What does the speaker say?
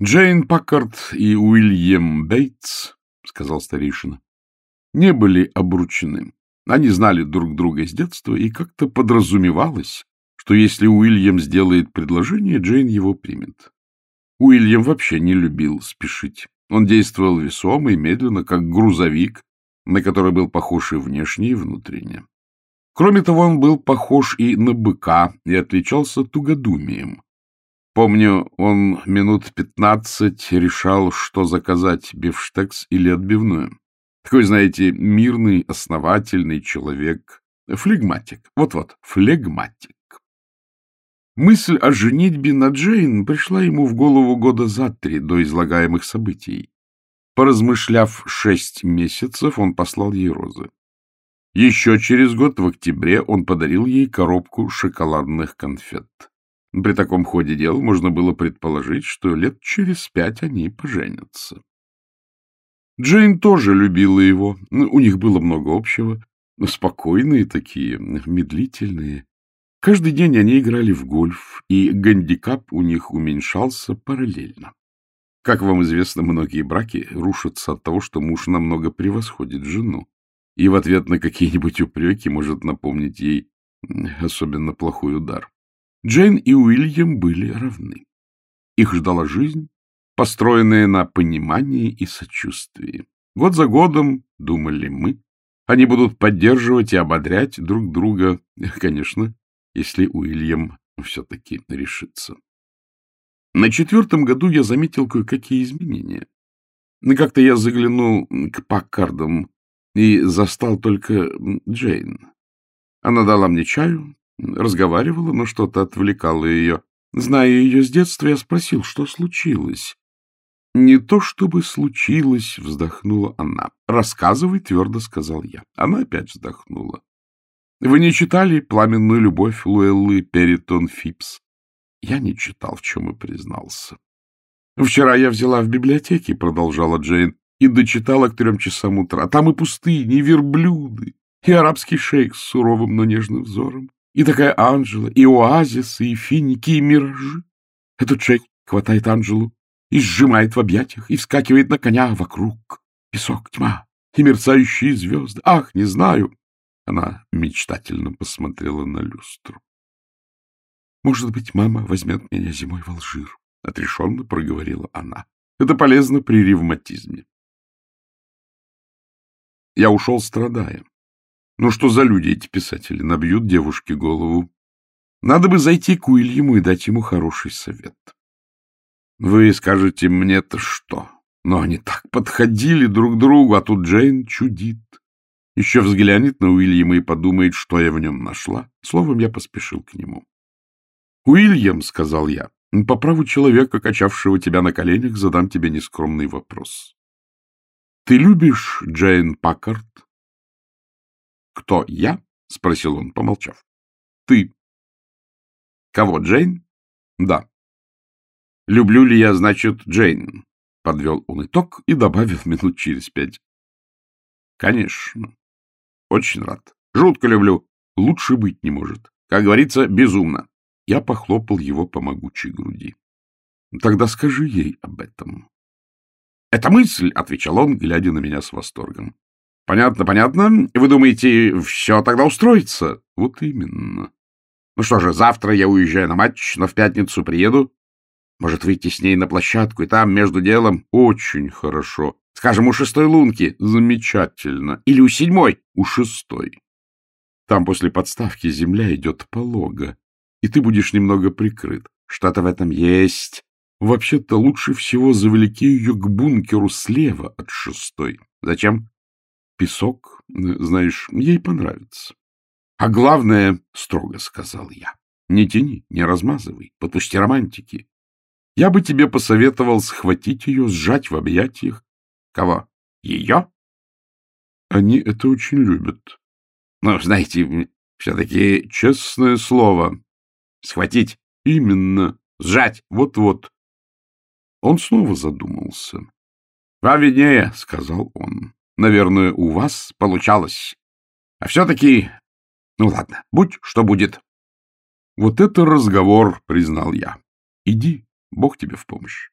— Джейн Паккарт и Уильям Бейтс, — сказал старейшина, — не были обручены. Они знали друг друга с детства, и как-то подразумевалось, что если Уильям сделает предложение, Джейн его примет. Уильям вообще не любил спешить. Он действовал весомо и медленно, как грузовик, на который был похож и внешне, и внутренне. Кроме того, он был похож и на быка, и отличался тугодумием. Помню, он минут пятнадцать решал, что заказать, бифштекс или отбивную. Такой, знаете, мирный, основательный человек. Флегматик. Вот-вот, флегматик. Мысль о женитьбе на Джейн пришла ему в голову года за три до излагаемых событий. Поразмышляв шесть месяцев, он послал ей розы. Еще через год, в октябре, он подарил ей коробку шоколадных конфет. При таком ходе дел можно было предположить, что лет через пять они поженятся. Джейн тоже любила его. У них было много общего. Спокойные такие, медлительные. Каждый день они играли в гольф, и гандикап у них уменьшался параллельно. Как вам известно, многие браки рушатся от того, что муж намного превосходит жену, и в ответ на какие-нибудь упреки может напомнить ей особенно плохой удар. Джейн и Уильям были равны. Их ждала жизнь, построенная на понимании и сочувствии. Год за годом, думали мы, они будут поддерживать и ободрять друг друга, конечно, если Уильям все-таки решится. На четвертом году я заметил кое-какие изменения. Как-то я заглянул к Паккардам и застал только Джейн. Она дала мне чаю, разговаривала, но что-то отвлекало ее. Зная ее с детства, я спросил, что случилось. — Не то чтобы случилось, — вздохнула она. — Рассказывай, — твердо сказал я. Она опять вздохнула. — Вы не читали «Пламенную любовь» Луэллы Перитон Фипс? Я не читал, в чем и признался. — Вчера я взяла в библиотеке, — продолжала Джейн, — и дочитала к трем часам утра. Там и пустыни, и верблюды, и арабский шейх с суровым, но нежным взором, и такая Анжела, и оазисы, и финики, и миражи. Этот шейх хватает Анжелу и сжимает в объятиях, и вскакивает на коня вокруг. Песок, тьма и мерцающие звезды. Ах, не знаю. Она мечтательно посмотрела на люстру. Может быть, мама возьмет меня зимой в Алжир, — отрешенно проговорила она. Это полезно при ревматизме. Я ушел, страдая. Ну что за люди эти писатели? Набьют девушке голову. Надо бы зайти к Уильяму и дать ему хороший совет. Вы скажете мне-то что? Но они так подходили друг к другу, а тут Джейн чудит. Еще взглянет на Уильяма и подумает, что я в нем нашла. Словом, я поспешил к нему. — Уильям, — сказал я, — по праву человека, качавшего тебя на коленях, задам тебе нескромный вопрос. Ты любишь Джейн Паккарт? — Кто, я? — спросил он, помолчав. — Ты. — Кого, Джейн? — Да. — Люблю ли я, значит, Джейн? — подвел он итог и добавил минут через пять. — Конечно. Очень рад. Жутко люблю. Лучше быть не может. Как говорится, безумно. Я похлопал его по могучей груди. — Тогда скажи ей об этом. — Это мысль, — отвечал он, глядя на меня с восторгом. — Понятно, понятно. Вы думаете, все тогда устроится? — Вот именно. Ну что же, завтра я уезжаю на матч, но в пятницу приеду. Может, выйти с ней на площадку, и там, между делом, очень хорошо. Скажем, у шестой лунки. Замечательно. Или у седьмой. У шестой. Там после подставки земля идет полого, и ты будешь немного прикрыт. Что-то в этом есть. Вообще-то лучше всего завлеки ее к бункеру слева от шестой. Зачем? Песок, знаешь, ей понравится. А главное, строго сказал я, не тяни, не размазывай, подпусти романтики. Я бы тебе посоветовал схватить ее, сжать в объятиях. Кого? Ее? Они это очень любят. Ну, знаете, все-таки честное слово. Схватить? Именно. Сжать? Вот-вот. Он снова задумался. — Вам виднее, — сказал он. — Наверное, у вас получалось. А все-таки... Ну, ладно, будь что будет. — Вот это разговор, — признал я. — Иди, Бог тебе в помощь.